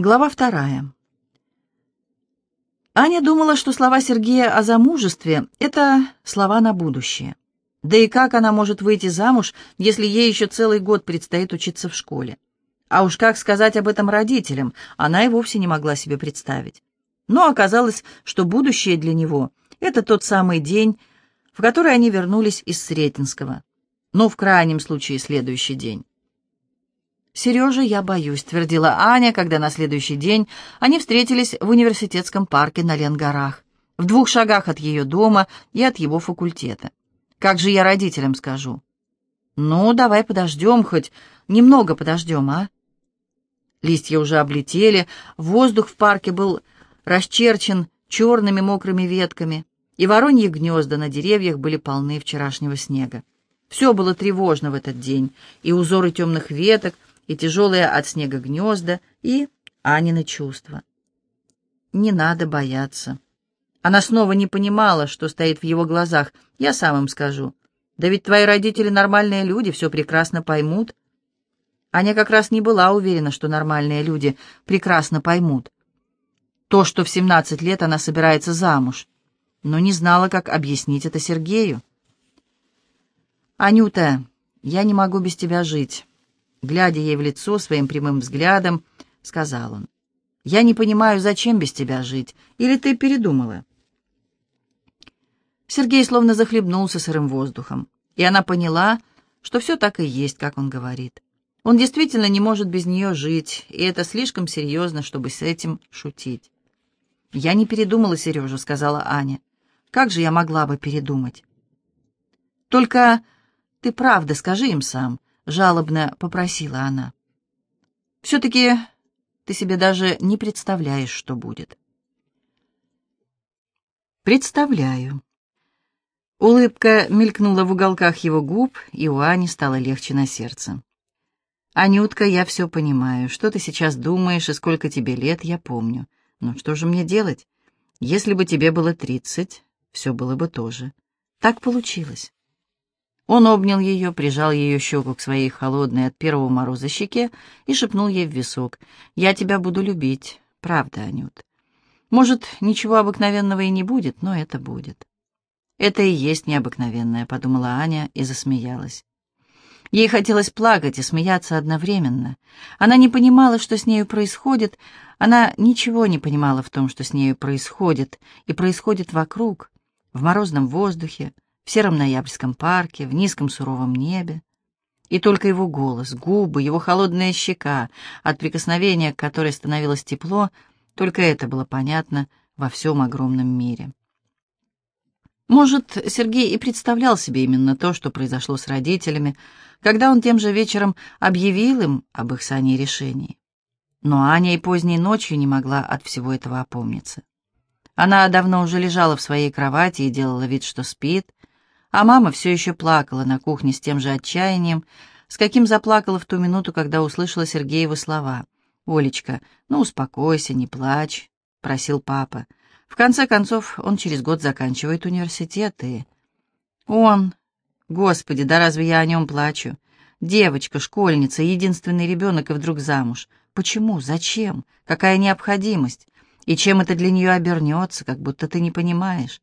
Глава вторая. Аня думала, что слова Сергея о замужестве — это слова на будущее. Да и как она может выйти замуж, если ей еще целый год предстоит учиться в школе? А уж как сказать об этом родителям, она и вовсе не могла себе представить. Но оказалось, что будущее для него — это тот самый день, в который они вернулись из Сретенского. Но в крайнем случае следующий день. «Сережа, я боюсь», — твердила Аня, когда на следующий день они встретились в университетском парке на Ленгорах, в двух шагах от ее дома и от его факультета. «Как же я родителям скажу?» «Ну, давай подождем, хоть немного подождем, а?» Листья уже облетели, воздух в парке был расчерчен черными мокрыми ветками, и вороньи гнезда на деревьях были полны вчерашнего снега. Все было тревожно в этот день, и узоры темных веток — и тяжелые от снега гнезда, и Анины чувства. Не надо бояться. Она снова не понимала, что стоит в его глазах. Я сам им скажу. Да ведь твои родители нормальные люди, все прекрасно поймут. Аня как раз не была уверена, что нормальные люди прекрасно поймут. То, что в 17 лет она собирается замуж, но не знала, как объяснить это Сергею. «Анюта, я не могу без тебя жить. Глядя ей в лицо своим прямым взглядом, сказал он, «Я не понимаю, зачем без тебя жить? Или ты передумала?» Сергей словно захлебнулся сырым воздухом, и она поняла, что все так и есть, как он говорит. Он действительно не может без нее жить, и это слишком серьезно, чтобы с этим шутить. «Я не передумала, Сережа», — сказала Аня. «Как же я могла бы передумать?» «Только ты правда скажи им сам, — жалобно попросила она. «Все-таки ты себе даже не представляешь, что будет». «Представляю». Улыбка мелькнула в уголках его губ, и у Ани стало легче на сердце. «Анютка, я все понимаю. Что ты сейчас думаешь и сколько тебе лет, я помню. Но что же мне делать? Если бы тебе было тридцать, все было бы тоже. Так получилось». Он обнял ее, прижал ее щеку к своей холодной от первого мороза щеке и шепнул ей в висок. «Я тебя буду любить. Правда, Анют. Может, ничего обыкновенного и не будет, но это будет». «Это и есть необыкновенное», — подумала Аня и засмеялась. Ей хотелось плакать и смеяться одновременно. Она не понимала, что с нею происходит, она ничего не понимала в том, что с нею происходит, и происходит вокруг, в морозном воздухе, в сером ноябрьском парке, в низком суровом небе. И только его голос, губы, его холодная щека, от прикосновения к которой становилось тепло, только это было понятно во всем огромном мире. Может, Сергей и представлял себе именно то, что произошло с родителями, когда он тем же вечером объявил им об их сане решении. Но Аня и поздней ночью не могла от всего этого опомниться. Она давно уже лежала в своей кровати и делала вид, что спит, а мама все еще плакала на кухне с тем же отчаянием, с каким заплакала в ту минуту, когда услышала Сергеевы слова. «Олечка, ну успокойся, не плачь», — просил папа. В конце концов, он через год заканчивает университет, и... Он... Господи, да разве я о нем плачу? Девочка, школьница, единственный ребенок и вдруг замуж. Почему? Зачем? Какая необходимость? И чем это для нее обернется, как будто ты не понимаешь?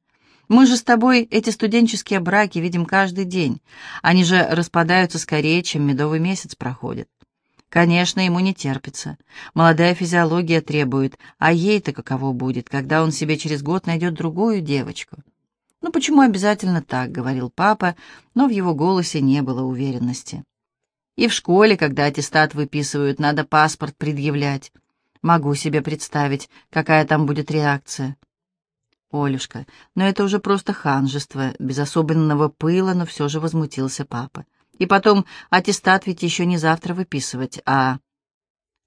Мы же с тобой эти студенческие браки видим каждый день. Они же распадаются скорее, чем медовый месяц проходит. Конечно, ему не терпится. Молодая физиология требует, а ей-то каково будет, когда он себе через год найдет другую девочку? «Ну почему обязательно так?» — говорил папа, но в его голосе не было уверенности. «И в школе, когда аттестат выписывают, надо паспорт предъявлять. Могу себе представить, какая там будет реакция. Олюшка, но это уже просто ханжество, без особенного пыла, но все же возмутился папа. И потом, аттестат ведь еще не завтра выписывать, а...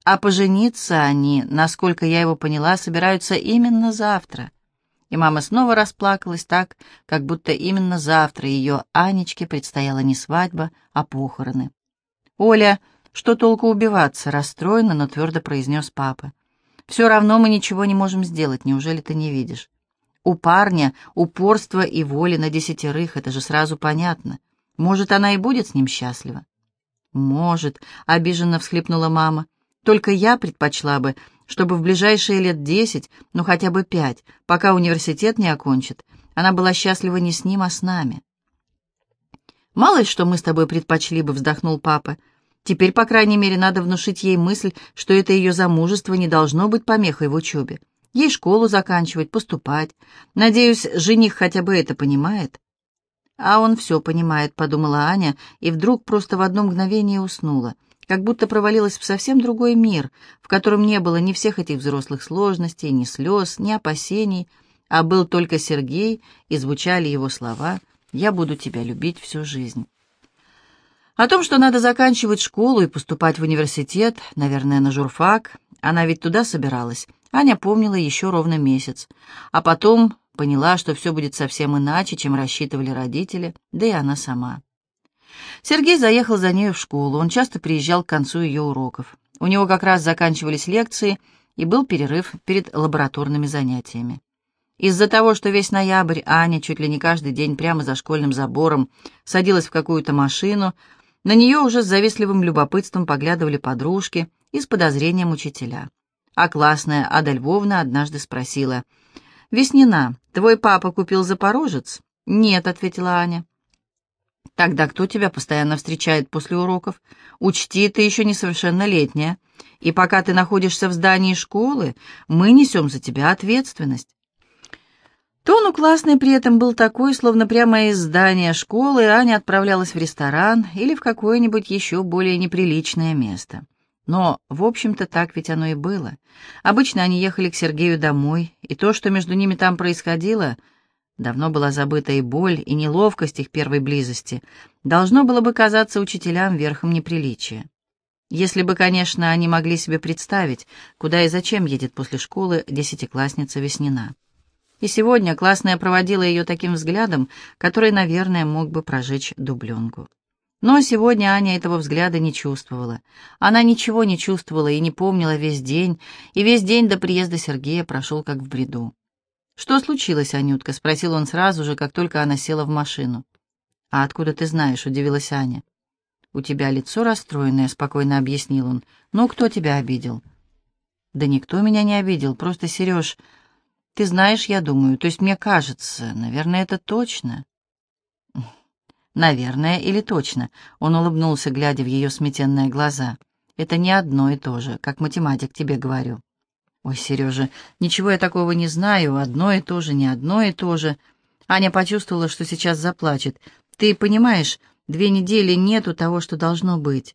А пожениться они, насколько я его поняла, собираются именно завтра. И мама снова расплакалась так, как будто именно завтра ее Анечке предстояла не свадьба, а похороны. «Оля, что толку убиваться?» — расстроенно, но твердо произнес папа. «Все равно мы ничего не можем сделать, неужели ты не видишь? У парня упорство и воли на десятерых, это же сразу понятно. Может, она и будет с ним счастлива? Может, обиженно всхлипнула мама. Только я предпочла бы, чтобы в ближайшие лет десять, ну хотя бы пять, пока университет не окончит, она была счастлива не с ним, а с нами. «Мало ли, что мы с тобой предпочли бы», — вздохнул папа. «Теперь, по крайней мере, надо внушить ей мысль, что это ее замужество не должно быть помехой в учебе. Ей школу заканчивать, поступать. Надеюсь, жених хотя бы это понимает». «А он все понимает», — подумала Аня, и вдруг просто в одно мгновение уснула, как будто провалилась в совсем другой мир, в котором не было ни всех этих взрослых сложностей, ни слез, ни опасений, а был только Сергей, и звучали его слова — я буду тебя любить всю жизнь. О том, что надо заканчивать школу и поступать в университет, наверное, на журфак, она ведь туда собиралась, Аня помнила еще ровно месяц, а потом поняла, что все будет совсем иначе, чем рассчитывали родители, да и она сама. Сергей заехал за нею в школу, он часто приезжал к концу ее уроков. У него как раз заканчивались лекции, и был перерыв перед лабораторными занятиями. Из-за того, что весь ноябрь Аня чуть ли не каждый день прямо за школьным забором садилась в какую-то машину, на нее уже с завистливым любопытством поглядывали подружки и с подозрением учителя. А классная Ада Львовна однажды спросила, «Веснина, твой папа купил «Запорожец»?» «Нет», — ответила Аня. «Тогда кто тебя постоянно встречает после уроков? Учти, ты еще несовершеннолетняя, и пока ты находишься в здании школы, мы несем за тебя ответственность. Тон у классной при этом был такой, словно прямо из здания школы Аня отправлялась в ресторан или в какое-нибудь еще более неприличное место. Но, в общем-то, так ведь оно и было. Обычно они ехали к Сергею домой, и то, что между ними там происходило, давно была забыта и боль, и неловкость их первой близости, должно было бы казаться учителям верхом неприличия. Если бы, конечно, они могли себе представить, куда и зачем едет после школы десятиклассница Веснина. И сегодня классная проводила ее таким взглядом, который, наверное, мог бы прожечь дубленку. Но сегодня Аня этого взгляда не чувствовала. Она ничего не чувствовала и не помнила весь день, и весь день до приезда Сергея прошел как в бреду. «Что случилось, Анютка?» — спросил он сразу же, как только она села в машину. «А откуда ты знаешь?» — удивилась Аня. «У тебя лицо расстроенное», — спокойно объяснил он. «Ну, кто тебя обидел?» «Да никто меня не обидел, просто Сереж ты знаешь, я думаю, то есть мне кажется, наверное, это точно. Наверное или точно. Он улыбнулся, глядя в ее сметенные глаза. Это не одно и то же, как математик тебе говорю. Ой, Сережа, ничего я такого не знаю, одно и то же, не одно и то же. Аня почувствовала, что сейчас заплачет. Ты понимаешь, две недели нету того, что должно быть.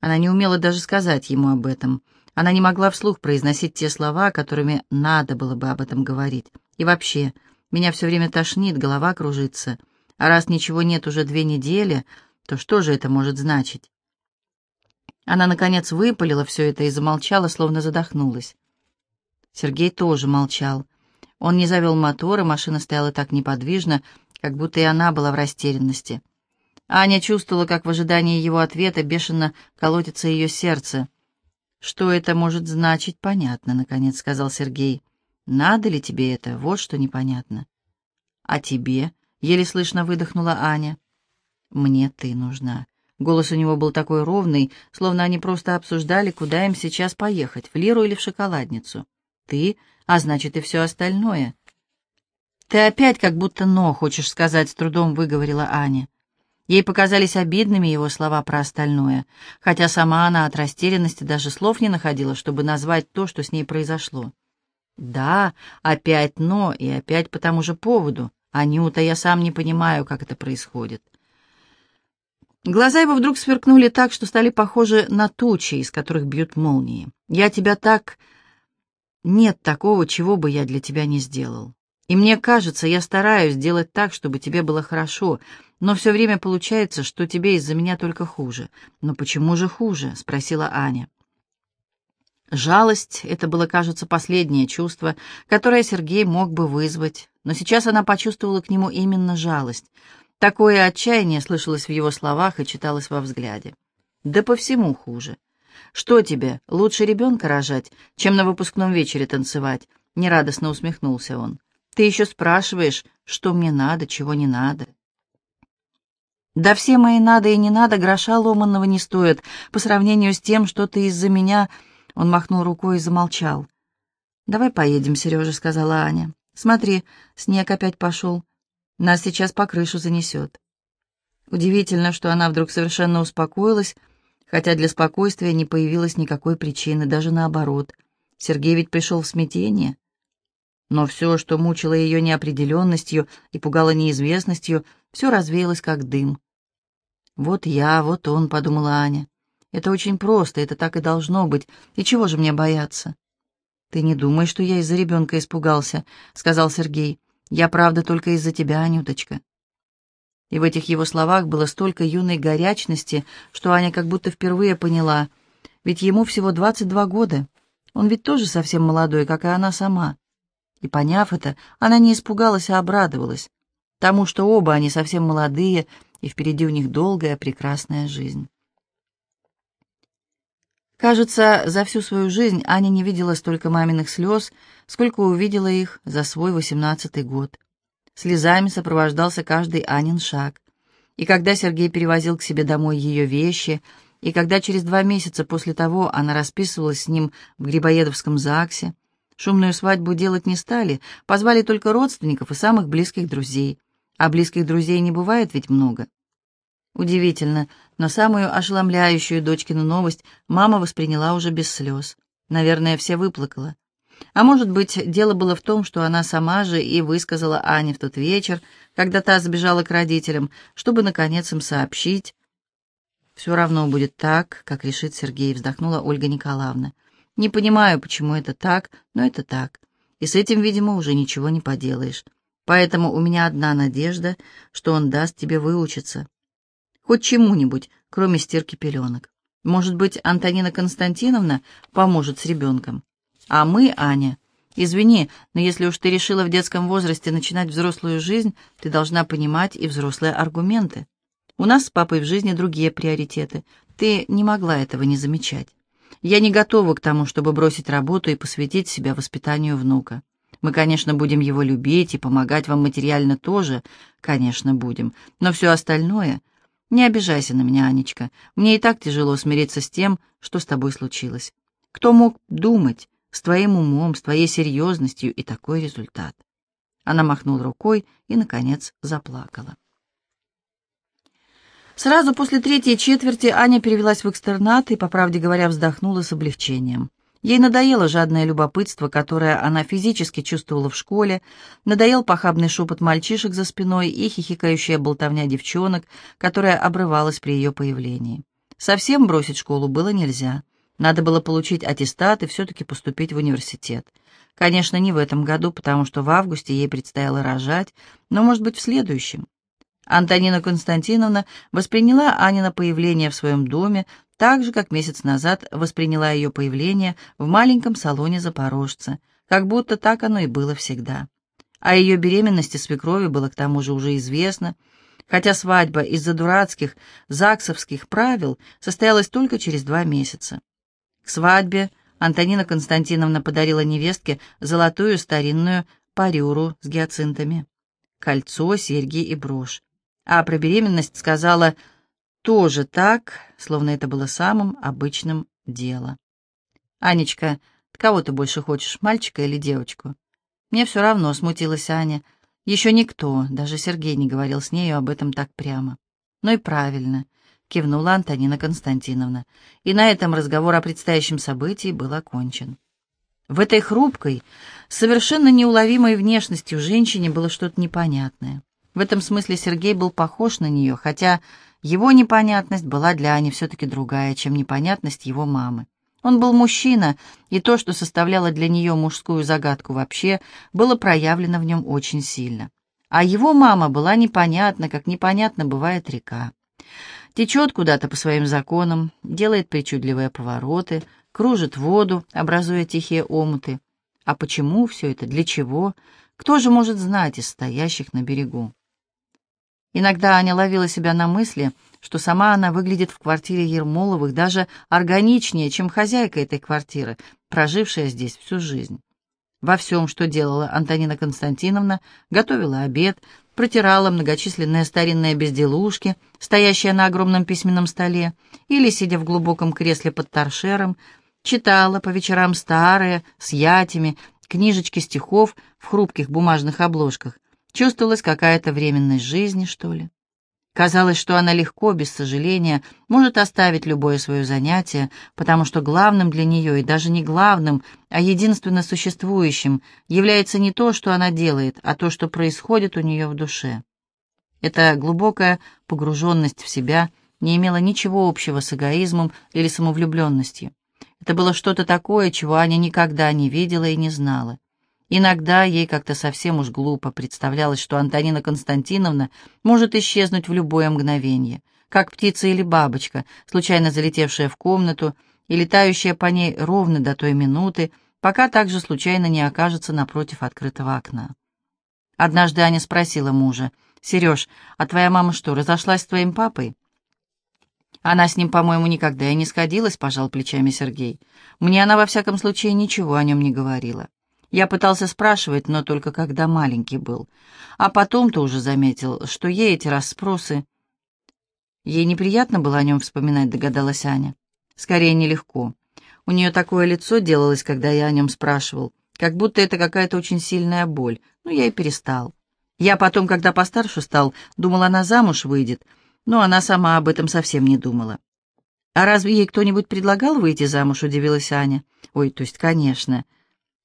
Она не умела даже сказать ему об этом. Она не могла вслух произносить те слова, которыми надо было бы об этом говорить. И вообще, меня все время тошнит, голова кружится. А раз ничего нет уже две недели, то что же это может значить? Она, наконец, выпалила все это и замолчала, словно задохнулась. Сергей тоже молчал. Он не завел мотор, и машина стояла так неподвижно, как будто и она была в растерянности. Аня чувствовала, как в ожидании его ответа бешено колотится ее сердце — «Что это может значить, понятно», — наконец сказал Сергей. «Надо ли тебе это? Вот что непонятно». «А тебе?» — еле слышно выдохнула Аня. «Мне ты нужна». Голос у него был такой ровный, словно они просто обсуждали, куда им сейчас поехать, в Лиру или в шоколадницу. «Ты, а значит и все остальное». «Ты опять как будто «но» хочешь сказать», — с трудом выговорила Аня. Ей показались обидными его слова про остальное, хотя сама она от растерянности даже слов не находила, чтобы назвать то, что с ней произошло. «Да, опять «но» и опять по тому же поводу. Анюта, я сам не понимаю, как это происходит». Глаза его вдруг сверкнули так, что стали похожи на тучи, из которых бьют молнии. «Я тебя так...» «Нет такого, чего бы я для тебя не сделал. И мне кажется, я стараюсь сделать так, чтобы тебе было хорошо, но все время получается, что тебе из-за меня только хуже. Но почему же хуже? спросила Аня. Жалость — это было, кажется, последнее чувство, которое Сергей мог бы вызвать, но сейчас она почувствовала к нему именно жалость. Такое отчаяние слышалось в его словах и читалось во взгляде. Да по всему хуже. Что тебе, лучше ребенка рожать, чем на выпускном вечере танцевать? Нерадостно усмехнулся он. Ты еще спрашиваешь, что мне надо, чего не надо. Да все мои надо и не надо гроша ломанного не стоят по сравнению с тем, что ты из-за меня Он махнул рукой и замолчал. «Давай поедем, Сережа», — сказала Аня. «Смотри, снег опять пошел. Нас сейчас по крышу занесет». Удивительно, что она вдруг совершенно успокоилась, хотя для спокойствия не появилось никакой причины, даже наоборот. Сергей ведь пришел в смятение. Но все, что мучило ее неопределенностью и пугало неизвестностью, все развеялось как дым. «Вот я, вот он», — подумала Аня. «Это очень просто, это так и должно быть. И чего же мне бояться?» «Ты не думай, что я из-за ребенка испугался», — сказал Сергей. «Я, правда, только из-за тебя, Анюточка». И в этих его словах было столько юной горячности, что Аня как будто впервые поняла. Ведь ему всего 22 года. Он ведь тоже совсем молодой, как и она сама. И поняв это, она не испугалась, а обрадовалась. Тому, что оба они совсем молодые, и впереди у них долгая, прекрасная жизнь. Кажется, за всю свою жизнь Аня не видела столько маминых слез, сколько увидела их за свой восемнадцатый год. Слезами сопровождался каждый Анин шаг. И когда Сергей перевозил к себе домой ее вещи, и когда через два месяца после того она расписывалась с ним в Грибоедовском ЗАГСе, шумную свадьбу делать не стали, позвали только родственников и самых близких друзей. А близких друзей не бывает ведь много. Удивительно, но самую ошеломляющую дочкину новость мама восприняла уже без слез. Наверное, все выплакала. А может быть, дело было в том, что она сама же и высказала Ане в тот вечер, когда та сбежала к родителям, чтобы, наконец, им сообщить. «Все равно будет так, как решит Сергей», — вздохнула Ольга Николаевна. «Не понимаю, почему это так, но это так. И с этим, видимо, уже ничего не поделаешь. Поэтому у меня одна надежда, что он даст тебе выучиться. Хоть чему-нибудь, кроме стирки пеленок. Может быть, Антонина Константиновна поможет с ребенком. А мы, Аня, извини, но если уж ты решила в детском возрасте начинать взрослую жизнь, ты должна понимать и взрослые аргументы. У нас с папой в жизни другие приоритеты. Ты не могла этого не замечать. Я не готова к тому, чтобы бросить работу и посвятить себя воспитанию внука. Мы, конечно, будем его любить и помогать вам материально тоже, конечно, будем. Но все остальное... Не обижайся на меня, Анечка. Мне и так тяжело смириться с тем, что с тобой случилось. Кто мог думать, с твоим умом, с твоей серьезностью и такой результат. Она махнула рукой и, наконец, заплакала. Сразу после третьей четверти Аня перевелась в экстернат и, по правде говоря, вздохнула с облегчением. Ей надоело жадное любопытство, которое она физически чувствовала в школе, надоел похабный шепот мальчишек за спиной и хихикающая болтовня девчонок, которая обрывалась при ее появлении. Совсем бросить школу было нельзя. Надо было получить аттестат и все-таки поступить в университет. Конечно, не в этом году, потому что в августе ей предстояло рожать, но, может быть, в следующем. Антонина Константиновна восприняла Анина появление в своем доме так же, как месяц назад восприняла ее появление в маленьком салоне запорожца, как будто так оно и было всегда. О ее беременности свекрови было к тому же уже известно, хотя свадьба из-за дурацких заксовских правил состоялась только через два месяца. К свадьбе Антонина Константиновна подарила невестке золотую старинную парюру с гиацинтами, кольцо, серьги и брошь. А про беременность сказала тоже так, словно это было самым обычным делом. «Анечка, кого ты больше хочешь, мальчика или девочку?» «Мне все равно», — смутилась Аня. Еще никто, даже Сергей не говорил с нею об этом так прямо. Ну и правильно кивнула Антонина Константиновна. И на этом разговор о предстоящем событии был окончен. В этой хрупкой, совершенно неуловимой внешностью женщине было что-то непонятное. В этом смысле Сергей был похож на нее, хотя его непонятность была для Ани все-таки другая, чем непонятность его мамы. Он был мужчина, и то, что составляло для нее мужскую загадку вообще, было проявлено в нем очень сильно. А его мама была непонятна, как непонятно бывает река течет куда-то по своим законам, делает причудливые повороты, кружит воду, образуя тихие омуты. А почему все это, для чего, кто же может знать из стоящих на берегу? Иногда Аня ловила себя на мысли, что сама она выглядит в квартире Ермоловых даже органичнее, чем хозяйка этой квартиры, прожившая здесь всю жизнь. Во всем, что делала Антонина Константиновна, готовила обед, протирала многочисленные старинные безделушки, стоящие на огромном письменном столе, или, сидя в глубоком кресле под торшером, Читала по вечерам старые, с ятями, книжечки стихов в хрупких бумажных обложках. Чувствовалась какая-то временность жизни, что ли. Казалось, что она легко, без сожаления, может оставить любое свое занятие, потому что главным для нее, и даже не главным, а единственно существующим, является не то, что она делает, а то, что происходит у нее в душе. Эта глубокая погруженность в себя не имела ничего общего с эгоизмом или самовлюбленностью. Это было что-то такое, чего Аня никогда не видела и не знала. Иногда ей как-то совсем уж глупо представлялось, что Антонина Константиновна может исчезнуть в любое мгновение, как птица или бабочка, случайно залетевшая в комнату и летающая по ней ровно до той минуты, пока также случайно не окажется напротив открытого окна. Однажды Аня спросила мужа, «Сереж, а твоя мама что, разошлась с твоим папой?» «Она с ним, по-моему, никогда и не сходилась», — пожал плечами Сергей. «Мне она, во всяком случае, ничего о нем не говорила». Я пытался спрашивать, но только когда маленький был. А потом-то уже заметил, что ей эти расспросы... Ей неприятно было о нем вспоминать, догадалась Аня. Скорее, нелегко. У нее такое лицо делалось, когда я о нем спрашивал, как будто это какая-то очень сильная боль. Ну, я и перестал. Я потом, когда постарше стал, думал, она замуж выйдет, но она сама об этом совсем не думала. «А разве ей кто-нибудь предлагал выйти замуж?» — удивилась Аня. «Ой, то есть, конечно».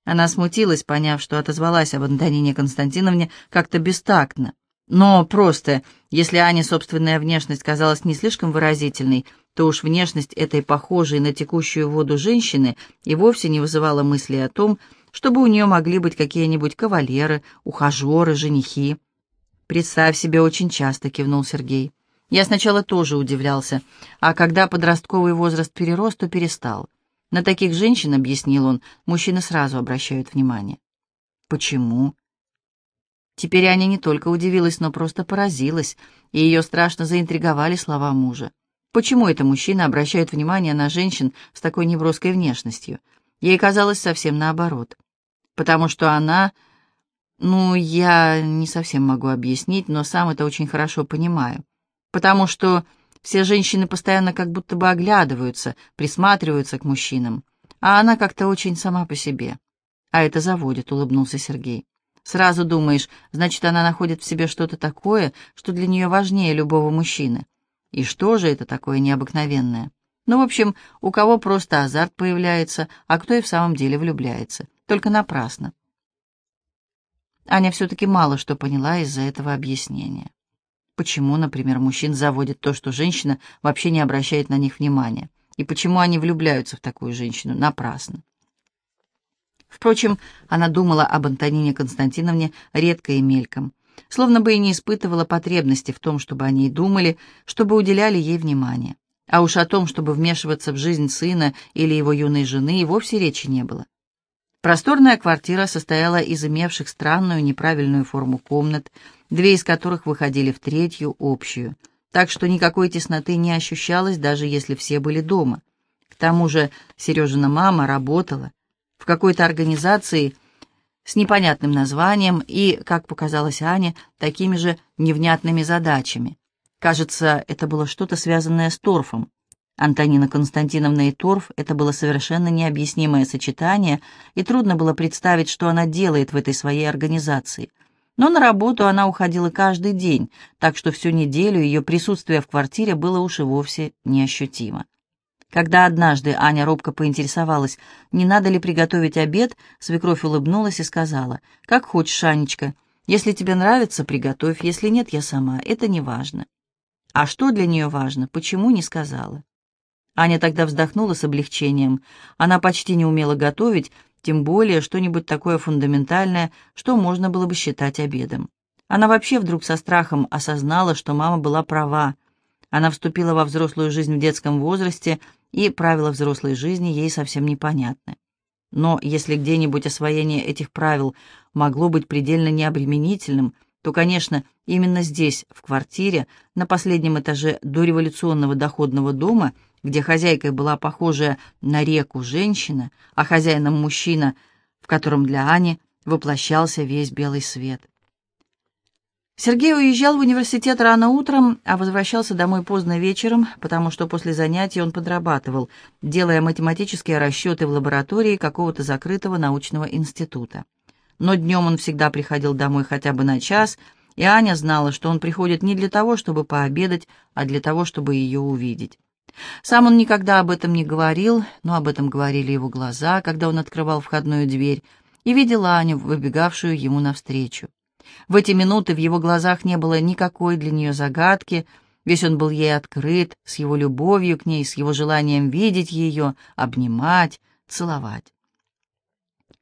Она смутилась, поняв, что отозвалась об Антонине Константиновне как-то бестактно. Но просто, если Ане собственная внешность казалась не слишком выразительной, то уж внешность этой похожей на текущую воду женщины и вовсе не вызывала мысли о том, чтобы у нее могли быть какие-нибудь кавалеры, ухажеры, женихи. «Представь себе, очень часто», — кивнул Сергей. Я сначала тоже удивлялся, а когда подростковый возраст перерос, то перестал. На таких женщин, объяснил он, мужчины сразу обращают внимание. Почему? Теперь Аня не только удивилась, но просто поразилась, и ее страшно заинтриговали слова мужа. Почему это мужчины обращают внимание на женщин с такой неброской внешностью? Ей казалось совсем наоборот. Потому что она... Ну, я не совсем могу объяснить, но сам это очень хорошо понимаю. Потому что все женщины постоянно как будто бы оглядываются, присматриваются к мужчинам, а она как-то очень сама по себе. А это заводит, улыбнулся Сергей. Сразу думаешь, значит, она находит в себе что-то такое, что для нее важнее любого мужчины. И что же это такое необыкновенное? Ну, в общем, у кого просто азарт появляется, а кто и в самом деле влюбляется. Только напрасно. Аня все-таки мало что поняла из-за этого объяснения. Почему, например, мужчин заводит то, что женщина вообще не обращает на них внимания? И почему они влюбляются в такую женщину напрасно? Впрочем, она думала об Антонине Константиновне редко и мельком, словно бы и не испытывала потребности в том, чтобы о ней думали, чтобы уделяли ей внимание. А уж о том, чтобы вмешиваться в жизнь сына или его юной жены, и вовсе речи не было. Просторная квартира состояла из имевших странную неправильную форму комнат, две из которых выходили в третью, общую, так что никакой тесноты не ощущалось, даже если все были дома. К тому же Сережина мама работала в какой-то организации с непонятным названием и, как показалось Ане, такими же невнятными задачами. Кажется, это было что-то связанное с торфом. Антонина Константиновна и торф — это было совершенно необъяснимое сочетание, и трудно было представить, что она делает в этой своей организации — но на работу она уходила каждый день, так что всю неделю ее присутствие в квартире было уж и вовсе неощутимо. Когда однажды Аня робко поинтересовалась, не надо ли приготовить обед, свекровь улыбнулась и сказала, «Как хочешь, Анечка. Если тебе нравится, приготовь, если нет, я сама. Это не важно». А что для нее важно, почему не сказала? Аня тогда вздохнула с облегчением. Она почти не умела готовить, тем более что-нибудь такое фундаментальное, что можно было бы считать обедом. Она вообще вдруг со страхом осознала, что мама была права. Она вступила во взрослую жизнь в детском возрасте, и правила взрослой жизни ей совсем непонятны. Но если где-нибудь освоение этих правил могло быть предельно необременительным, то, конечно, именно здесь, в квартире, на последнем этаже дореволюционного доходного дома – где хозяйкой была похожая на реку женщина, а хозяином мужчина, в котором для Ани воплощался весь белый свет. Сергей уезжал в университет рано утром, а возвращался домой поздно вечером, потому что после занятий он подрабатывал, делая математические расчеты в лаборатории какого-то закрытого научного института. Но днем он всегда приходил домой хотя бы на час, и Аня знала, что он приходит не для того, чтобы пообедать, а для того, чтобы ее увидеть. Сам он никогда об этом не говорил, но об этом говорили его глаза, когда он открывал входную дверь, и видел Аню, выбегавшую ему навстречу. В эти минуты в его глазах не было никакой для нее загадки, весь он был ей открыт, с его любовью к ней, с его желанием видеть ее, обнимать, целовать.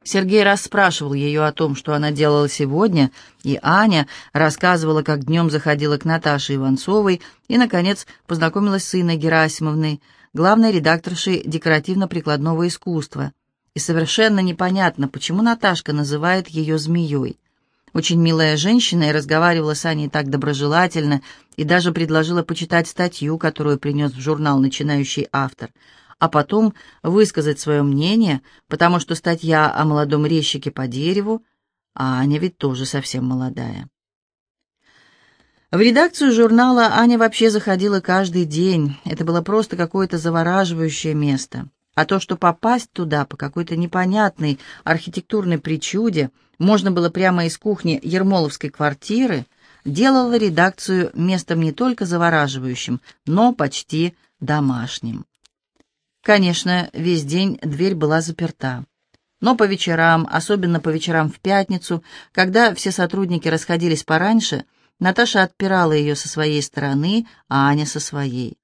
Сергей расспрашивал ее о том, что она делала сегодня, и Аня рассказывала, как днем заходила к Наташе Иванцовой и, наконец, познакомилась с Инной Герасимовной, главной редакторшей декоративно-прикладного искусства. И совершенно непонятно, почему Наташка называет ее змеей. Очень милая женщина и разговаривала с Аней так доброжелательно и даже предложила почитать статью, которую принес в журнал начинающий автор, а потом высказать свое мнение, потому что статья о молодом резчике по дереву, а Аня ведь тоже совсем молодая. В редакцию журнала Аня вообще заходила каждый день. Это было просто какое-то завораживающее место. А то, что попасть туда по какой-то непонятной архитектурной причуде можно было прямо из кухни Ермоловской квартиры, делало редакцию местом не только завораживающим, но почти домашним. Конечно, весь день дверь была заперта. Но по вечерам, особенно по вечерам в пятницу, когда все сотрудники расходились пораньше, Наташа отпирала ее со своей стороны, а Аня со своей.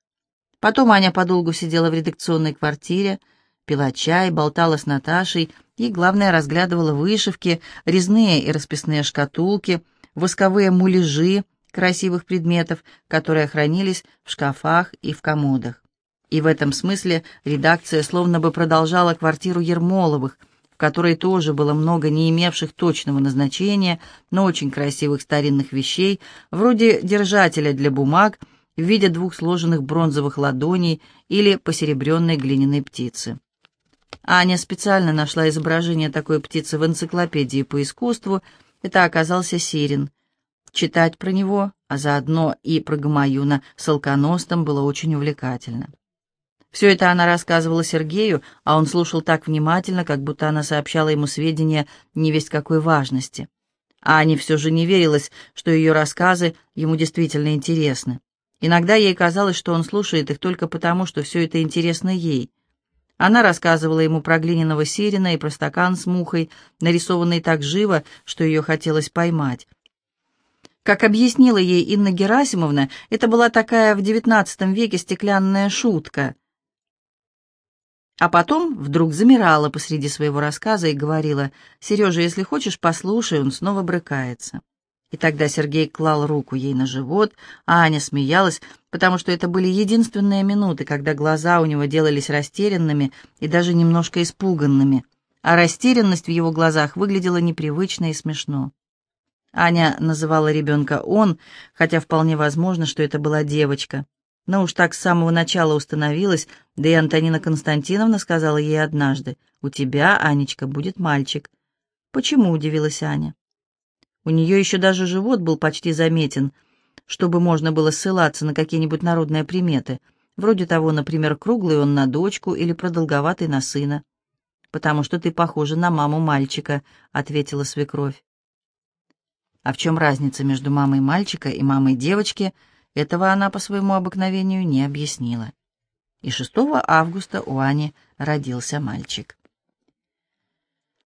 Потом Аня подолгу сидела в редакционной квартире, пила чай, болтала с Наташей и, главное, разглядывала вышивки, резные и расписные шкатулки, восковые муляжи красивых предметов, которые хранились в шкафах и в комодах. И в этом смысле редакция словно бы продолжала квартиру Ермоловых, в которой тоже было много не имевших точного назначения, но очень красивых старинных вещей, вроде держателя для бумаг — в виде двух сложенных бронзовых ладоней или посеребренной глиняной птицы. Аня специально нашла изображение такой птицы в энциклопедии по искусству. Это оказался Сирин. Читать про него, а заодно и про Гамаюна с алконостом было очень увлекательно. Все это она рассказывала Сергею, а он слушал так внимательно, как будто она сообщала ему сведения невесть какой важности. А Ане все же не верилось, что ее рассказы ему действительно интересны. Иногда ей казалось, что он слушает их только потому, что все это интересно ей. Она рассказывала ему про глиняного сирена и про стакан с мухой, нарисованный так живо, что ее хотелось поймать. Как объяснила ей Инна Герасимовна, это была такая в XIX веке стеклянная шутка. А потом вдруг замирала посреди своего рассказа и говорила, «Сережа, если хочешь, послушай, он снова брыкается». И тогда Сергей клал руку ей на живот, а Аня смеялась, потому что это были единственные минуты, когда глаза у него делались растерянными и даже немножко испуганными, а растерянность в его глазах выглядела непривычно и смешно. Аня называла ребенка «он», хотя вполне возможно, что это была девочка. Но уж так с самого начала установилось, да и Антонина Константиновна сказала ей однажды, «У тебя, Анечка, будет мальчик». «Почему?» — удивилась Аня. У нее еще даже живот был почти заметен, чтобы можно было ссылаться на какие-нибудь народные приметы, вроде того, например, круглый он на дочку или продолговатый на сына. «Потому что ты похожа на маму мальчика», — ответила свекровь. А в чем разница между мамой мальчика и мамой девочки, этого она по своему обыкновению не объяснила. И 6 августа у Ани родился мальчик.